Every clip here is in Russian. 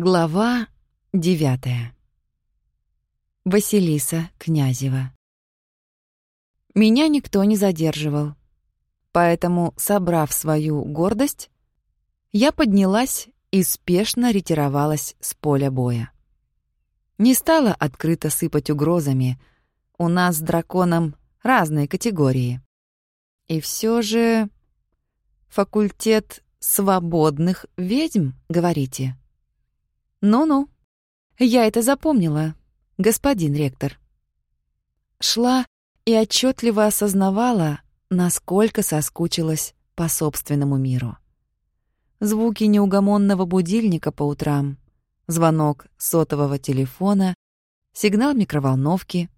Глава девятая. Василиса Князева. Меня никто не задерживал, поэтому, собрав свою гордость, я поднялась и спешно ретировалась с поля боя. Не стала открыто сыпать угрозами, у нас с драконом разные категории. И все же... Факультет свободных ведьм, говорите? Ну-ну, я это запомнила, господин ректор. Шла и отчетливо осознавала, насколько соскучилась по собственному миру. Звуки неугомонного будильника по утрам, звонок сотового телефона, сигнал микроволновки,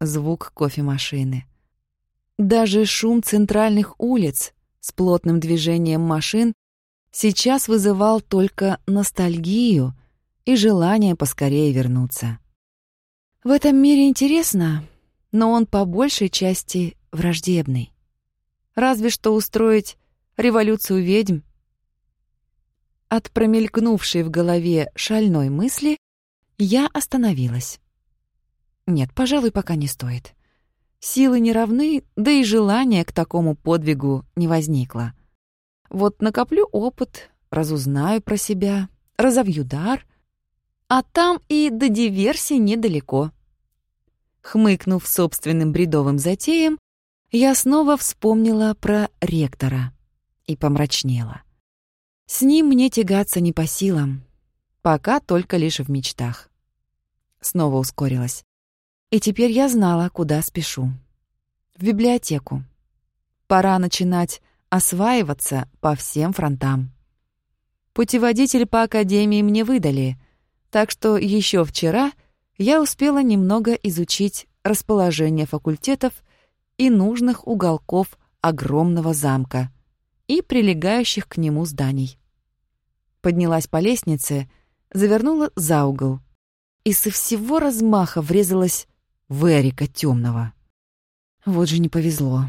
звук кофемашины. Даже шум центральных улиц с плотным движением машин сейчас вызывал только ностальгию и желание поскорее вернуться. В этом мире интересно, но он по большей части враждебный. Разве что устроить революцию ведьм. От промелькнувшей в голове шальной мысли я остановилась. Нет, пожалуй, пока не стоит. Силы не равны, да и желания к такому подвигу не возникло. Вот накоплю опыт, разузнаю про себя, разовью дар, а там и до диверсии недалеко. Хмыкнув собственным бредовым затеем, я снова вспомнила про ректора и помрачнела. С ним мне тягаться не по силам, пока только лишь в мечтах. Снова ускорилась. И теперь я знала, куда спешу. В библиотеку. Пора начинать осваиваться по всем фронтам. Путеводитель по академии мне выдали — так что еще вчера я успела немного изучить расположение факультетов и нужных уголков огромного замка и прилегающих к нему зданий. Поднялась по лестнице, завернула за угол и со всего размаха врезалась в Эрика Темного. Вот же не повезло.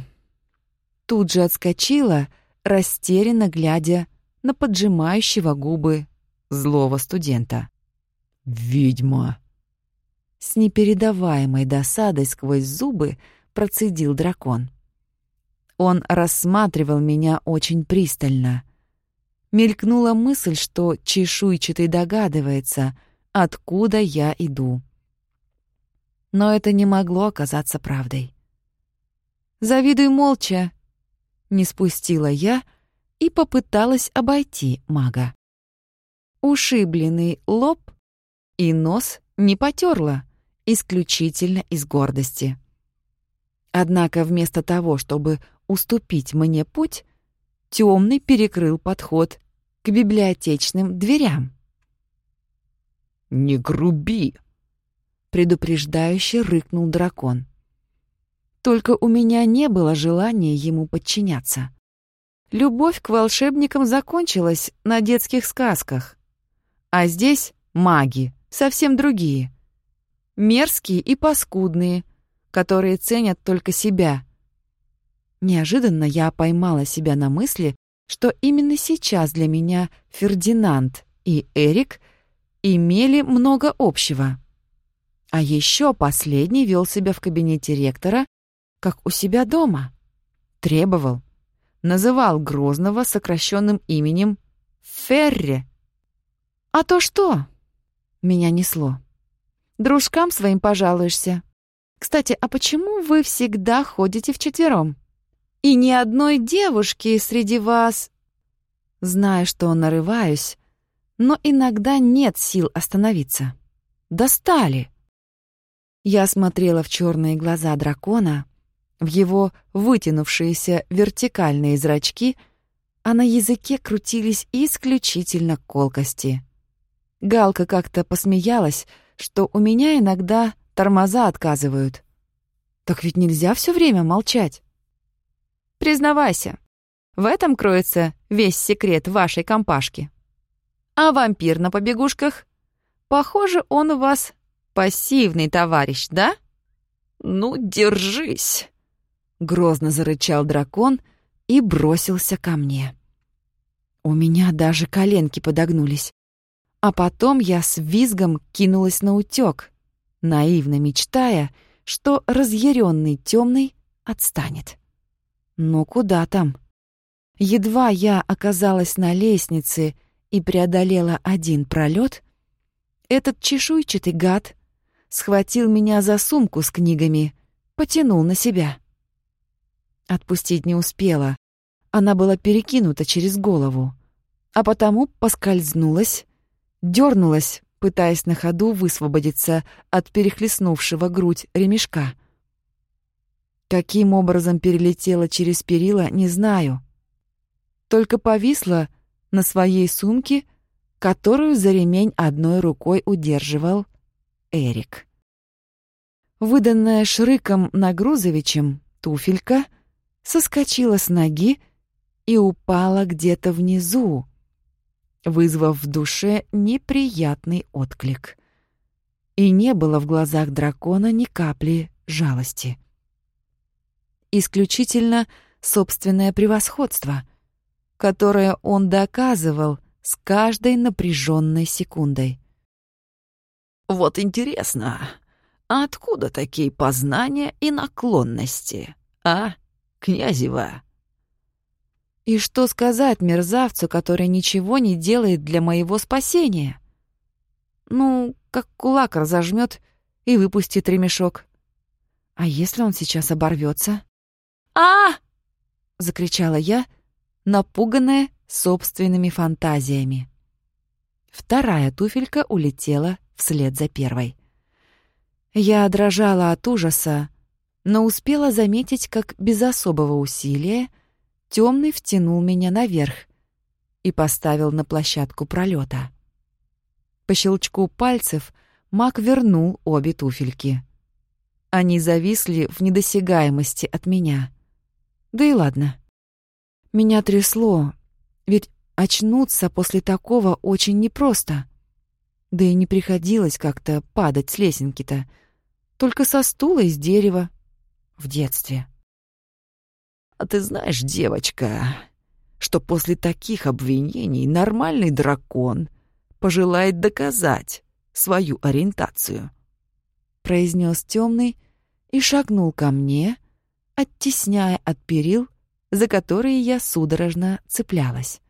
Тут же отскочила, растерянно глядя на поджимающего губы злого студента. «Ведьма!» С непередаваемой досадой сквозь зубы процедил дракон. Он рассматривал меня очень пристально. Мелькнула мысль, что чешуйчатый догадывается, откуда я иду. Но это не могло оказаться правдой. «Завидуй молча!» Не спустила я и попыталась обойти мага. Ушибленный лоб и нос не потерла, исключительно из гордости. Однако вместо того, чтобы уступить мне путь, темный перекрыл подход к библиотечным дверям. «Не груби!» — предупреждающе рыкнул дракон. Только у меня не было желания ему подчиняться. Любовь к волшебникам закончилась на детских сказках. А здесь маги, совсем другие. Мерзкие и паскудные, которые ценят только себя. Неожиданно я поймала себя на мысли, что именно сейчас для меня Фердинанд и Эрик имели много общего. А еще последний вел себя в кабинете ректора, как у себя дома. Требовал. Называл Грозного сокращенным именем Ферре. А то что? Меня несло. «Дружкам своим пожалуешься. Кстати, а почему вы всегда ходите вчетвером? И ни одной девушки среди вас...» Знаю, что нарываюсь, но иногда нет сил остановиться. Достали. Я смотрела в черные глаза дракона, в его вытянувшиеся вертикальные зрачки, а на языке крутились исключительно колкости — Галка как-то посмеялась, что у меня иногда тормоза отказывают. Так ведь нельзя все время молчать. Признавайся, в этом кроется весь секрет вашей компашки. А вампир на побегушках? Похоже, он у вас пассивный товарищ, да? Ну, держись. Грозно зарычал дракон и бросился ко мне. У меня даже коленки подогнулись. А потом я с визгом кинулась на утёк, наивно мечтая, что разъяренный темный отстанет. Но куда там? Едва я оказалась на лестнице и преодолела один пролет, этот чешуйчатый гад схватил меня за сумку с книгами, потянул на себя. Отпустить не успела. Она была перекинута через голову, а потому поскользнулась, дернулась, пытаясь на ходу высвободиться от перехлестнувшего грудь ремешка. Каким образом перелетела через перила, не знаю. Только повисла на своей сумке, которую за ремень одной рукой удерживал Эрик. Выданная Шрыком Нагрузовичем туфелька соскочила с ноги и упала где-то внизу, вызвав в душе неприятный отклик. И не было в глазах дракона ни капли жалости. Исключительно собственное превосходство, которое он доказывал с каждой напряженной секундой. «Вот интересно, а откуда такие познания и наклонности, а, Князева?» И что сказать мерзавцу, который ничего не делает для моего спасения? Ну, как кулак разожмет и выпустит ремешок. А если он сейчас оборвется? а закричала я, напуганная собственными фантазиями. Вторая туфелька улетела вслед за первой. Я дрожала от ужаса, но успела заметить, как без особого усилия — Темный втянул меня наверх и поставил на площадку пролета. По щелчку пальцев маг вернул обе туфельки. Они зависли в недосягаемости от меня. Да и ладно. Меня трясло, ведь очнуться после такого очень непросто. Да и не приходилось как-то падать с лесенки-то, только со стула из дерева в детстве. А ты знаешь, девочка, что после таких обвинений нормальный дракон пожелает доказать свою ориентацию?» произнес темный и шагнул ко мне, оттесняя от перил, за которые я судорожно цеплялась.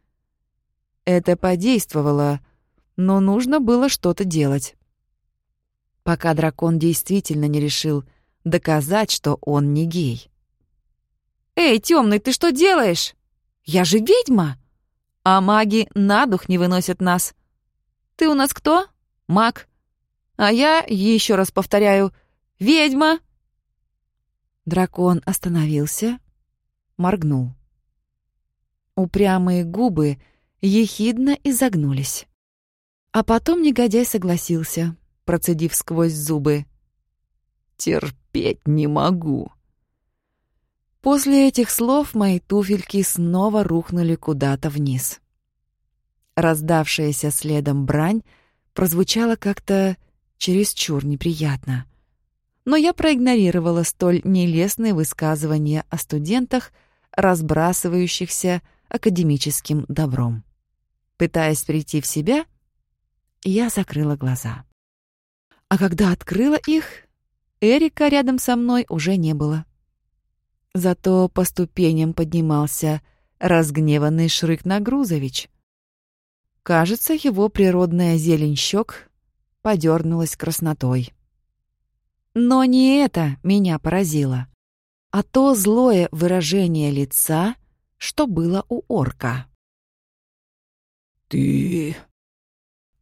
Это подействовало, но нужно было что-то делать. Пока дракон действительно не решил доказать, что он не гей. «Эй, темный, ты что делаешь? Я же ведьма! А маги на дух не выносят нас. Ты у нас кто? Маг. А я, еще раз повторяю, ведьма!» Дракон остановился, моргнул. Упрямые губы ехидно изогнулись. А потом негодяй согласился, процедив сквозь зубы. «Терпеть не могу. После этих слов мои туфельки снова рухнули куда-то вниз. Раздавшаяся следом брань прозвучала как-то чересчур неприятно. Но я проигнорировала столь нелестные высказывания о студентах, разбрасывающихся академическим добром. Пытаясь прийти в себя, я закрыла глаза. А когда открыла их, Эрика рядом со мной уже не было. Зато по ступеням поднимался разгневанный Шрык Нагрузович. Кажется, его природная зелень щек подернулась краснотой. Но не это меня поразило, а то злое выражение лица, что было у орка. «Ты...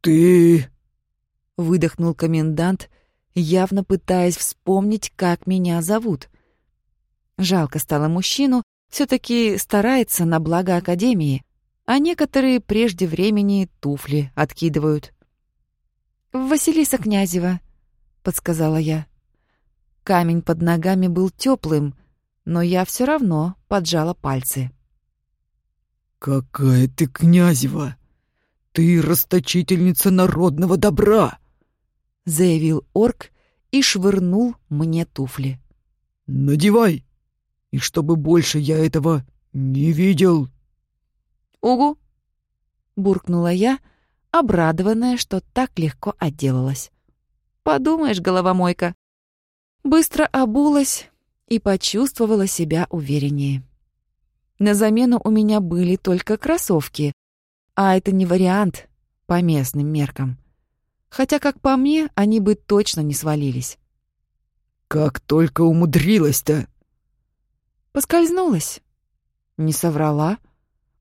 ты...» — выдохнул комендант, явно пытаясь вспомнить, как меня зовут. Жалко стало мужчину, все-таки старается на благо Академии, а некоторые прежде времени туфли откидывают. «Василиса Князева», — подсказала я. Камень под ногами был теплым, но я все равно поджала пальцы. «Какая ты Князева! Ты расточительница народного добра!» — заявил орк и швырнул мне туфли. «Надевай!» И чтобы больше я этого не видел». «Угу», — буркнула я, обрадованная, что так легко отделалась. Подумаешь, головомойка. Быстро обулась и почувствовала себя увереннее. На замену у меня были только кроссовки, а это не вариант по местным меркам. Хотя, как по мне, они бы точно не свалились. «Как только умудрилась-то!» Поскользнулась. Не соврала,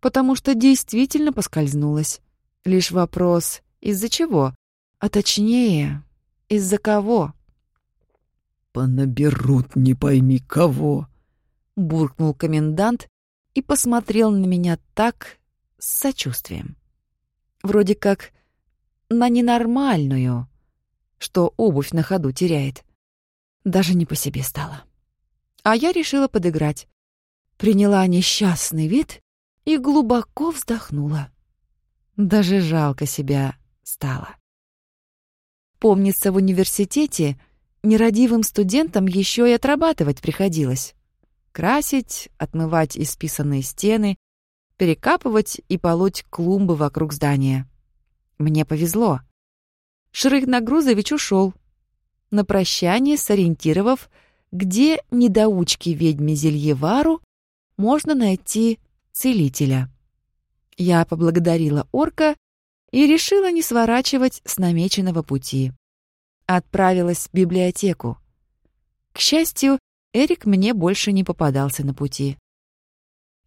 потому что действительно поскользнулась. Лишь вопрос, из-за чего? А точнее, из-за кого? «Понаберут не пойми кого», — буркнул комендант и посмотрел на меня так с сочувствием. Вроде как на ненормальную, что обувь на ходу теряет. Даже не по себе стало. А я решила подыграть. Приняла несчастный вид и глубоко вздохнула. Даже жалко себя стало. Помнится, в университете нерадивым студентам еще и отрабатывать приходилось. Красить, отмывать исписанные стены, перекапывать и полоть клумбы вокруг здания. Мне повезло. Шрык Нагрузович ушел, на прощание сориентировав, где недоучки ведьме Зельевару можно найти целителя. Я поблагодарила орка и решила не сворачивать с намеченного пути. Отправилась в библиотеку. К счастью, Эрик мне больше не попадался на пути.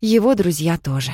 Его друзья тоже.